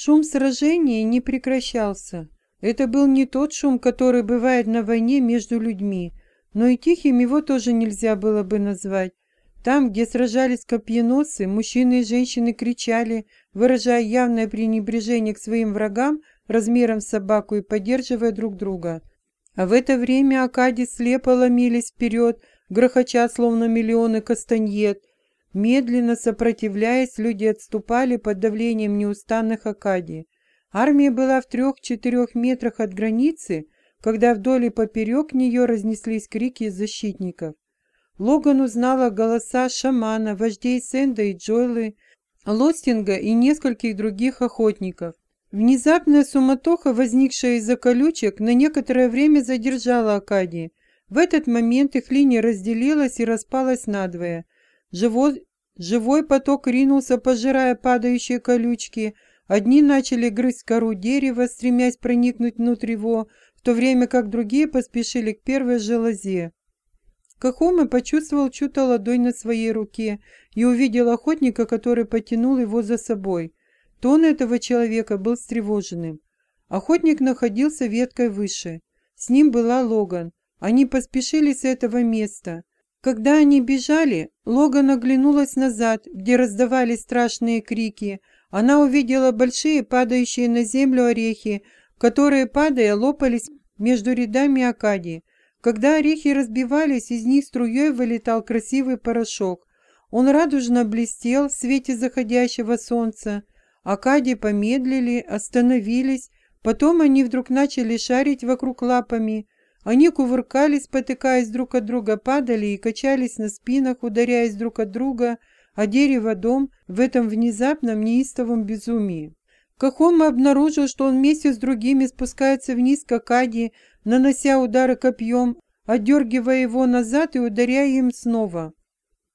Шум сражения не прекращался. Это был не тот шум, который бывает на войне между людьми, но и тихим его тоже нельзя было бы назвать. Там, где сражались копьеносы, мужчины и женщины кричали, выражая явное пренебрежение к своим врагам размером с собаку и поддерживая друг друга. А в это время Акади слепо ломились вперед, грохоча, словно миллионы кастаньет. Медленно сопротивляясь, люди отступали под давлением неустанных Акади. Армия была в трех-четырех метрах от границы, когда вдоль и поперек нее разнеслись крики защитников. Логан узнала голоса шамана, вождей Сэнда и Джойлы, Лостинга и нескольких других охотников. Внезапная суматоха, возникшая из-за колючек, на некоторое время задержала Акади. В этот момент их линия разделилась и распалась надвое. Живой, живой поток ринулся, пожирая падающие колючки. Одни начали грызть кору дерева, стремясь проникнуть внутрь его, в то время как другие поспешили к первой же лозе. Кахома почувствовал чью-то ладонь на своей руке и увидел охотника, который потянул его за собой. Тон этого человека был встревоженным. Охотник находился веткой выше. С ним была Логан. Они поспешили с этого места. Когда они бежали, Логан оглянулась назад, где раздавались страшные крики. Она увидела большие падающие на землю орехи, которые, падая, лопались между рядами акадий. Когда орехи разбивались, из них струей вылетал красивый порошок. Он радужно блестел в свете заходящего солнца. Акади помедлили, остановились, потом они вдруг начали шарить вокруг лапами. Они кувыркались, потыкаясь друг от друга, падали и качались на спинах, ударяясь друг от друга, а дерево дом в этом внезапном неистовом безумии. Кахома обнаружил, что он вместе с другими спускается вниз к Акади, нанося удары копьем, отдергивая его назад и ударяя им снова.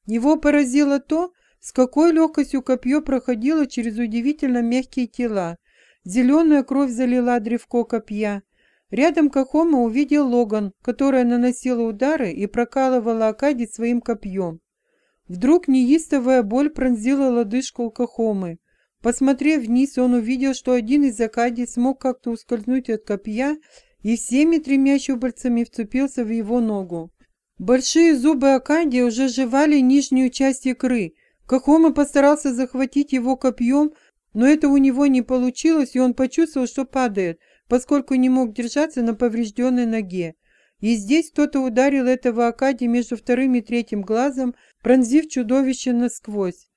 Его поразило то, с какой легкостью копье проходило через удивительно мягкие тела. Зеленая кровь залила древко копья. Рядом Кахома увидел Логан, которая наносила удары и прокалывала Акади своим копьем. Вдруг неистовая боль пронзила лодыжку Кахомы. Посмотрев вниз, он увидел, что один из Акади смог как-то ускользнуть от копья и всеми тремя щупальцами вцепился в его ногу. Большие зубы Акади уже жевали нижнюю часть икры. Кахома постарался захватить его копьем, но это у него не получилось, и он почувствовал, что падает, поскольку не мог держаться на поврежденной ноге. И здесь кто-то ударил этого Акади между вторым и третьим глазом, пронзив чудовище насквозь.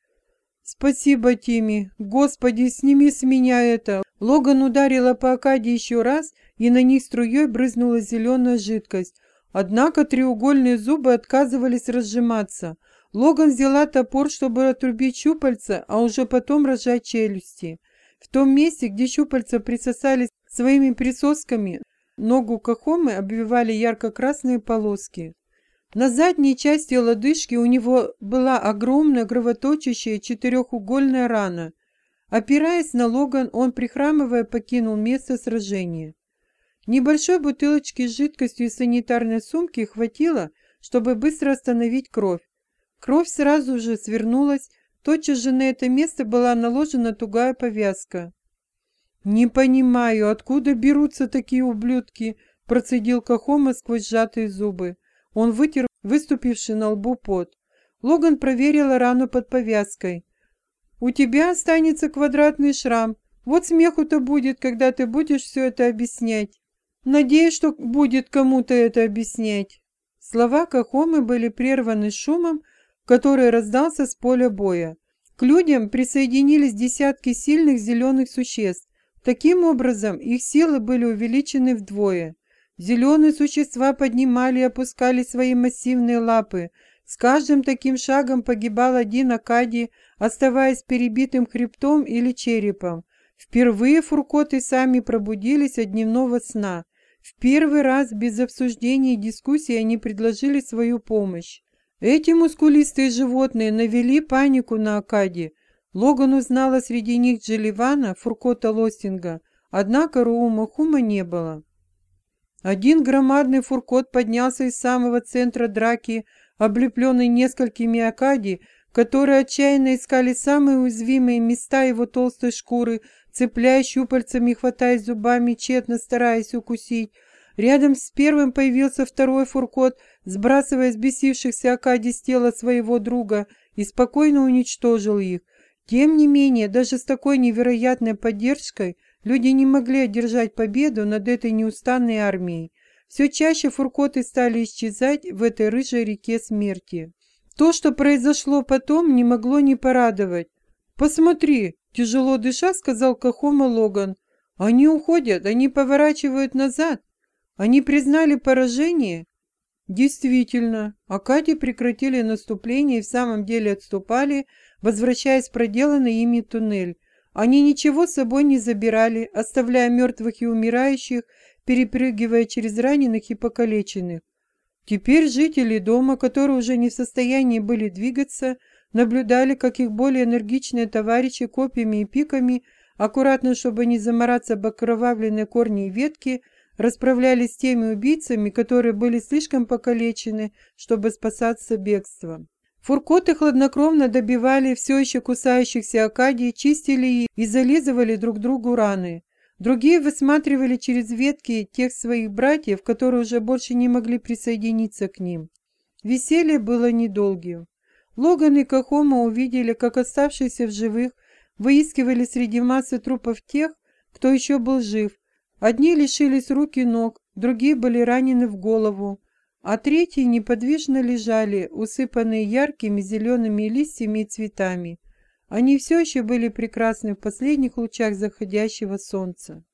«Спасибо, Тимми! Господи, сними с меня это!» Логан ударила по Акаде еще раз, и на них струей брызнула зеленая жидкость. Однако треугольные зубы отказывались разжиматься. Логан взяла топор, чтобы отрубить щупальца, а уже потом разжать челюсти. В том месте, где щупальца присосались своими присосками, ногу Кахомы обвивали ярко-красные полоски. На задней части лодыжки у него была огромная кровоточащая четырехугольная рана. Опираясь на Логан, он, прихрамывая, покинул место сражения. Небольшой бутылочки с жидкостью из санитарной сумки хватило, чтобы быстро остановить кровь. Кровь сразу же свернулась, тотчас же на это место была наложена тугая повязка. «Не понимаю, откуда берутся такие ублюдки?» процедил Кахома сквозь сжатые зубы. Он вытер выступивший на лбу пот. Логан проверила рану под повязкой. «У тебя останется квадратный шрам. Вот смеху-то будет, когда ты будешь все это объяснять. Надеюсь, что будет кому-то это объяснять». Слова Кахомы были прерваны шумом, который раздался с поля боя. К людям присоединились десятки сильных зеленых существ. Таким образом, их силы были увеличены вдвое. Зеленые существа поднимали и опускали свои массивные лапы. С каждым таким шагом погибал один Акади, оставаясь перебитым хребтом или черепом. Впервые фуркоты сами пробудились от дневного сна. В первый раз без обсуждений и дискуссий они предложили свою помощь. Эти мускулистые животные навели панику на Акади. Логан узнала среди них Джеливана, Фуркота Лостинга, однако Руума Хума не было. Один громадный фуркот поднялся из самого центра драки, облепленный несколькими акади, которые отчаянно искали самые уязвимые места его толстой шкуры, цепляя щупальцами и хватаясь зубами, тщетно стараясь укусить. Рядом с первым появился второй фуркот, сбрасывая сбесившихся Акади с тела своего друга, и спокойно уничтожил их. Тем не менее, даже с такой невероятной поддержкой люди не могли одержать победу над этой неустанной армией. Все чаще фуркоты стали исчезать в этой рыжей реке смерти. То, что произошло потом, не могло не порадовать. «Посмотри!» – тяжело дыша, сказал Кахома Логан. «Они уходят, они поворачивают назад. Они признали поражение?» Действительно, Акади прекратили наступление и в самом деле отступали, возвращаясь в проделанный ими туннель. Они ничего с собой не забирали, оставляя мертвых и умирающих, перепрыгивая через раненых и покалеченных. Теперь жители дома, которые уже не в состоянии были двигаться, наблюдали, как их более энергичные товарищи копьями и пиками, аккуратно, чтобы не замораться об окровавленные корни и ветки, расправлялись с теми убийцами, которые были слишком покалечены, чтобы спасаться бегством. Фуркоты хладнокровно добивали все еще кусающихся Акадии, чистили и зализывали друг другу раны. Другие высматривали через ветки тех своих братьев, которые уже больше не могли присоединиться к ним. Веселье было недолгим. Логан и Кахома увидели, как оставшиеся в живых выискивали среди массы трупов тех, кто еще был жив. Одни лишились рук и ног, другие были ранены в голову, а третьи неподвижно лежали, усыпанные яркими зелеными листьями и цветами. Они все еще были прекрасны в последних лучах заходящего солнца.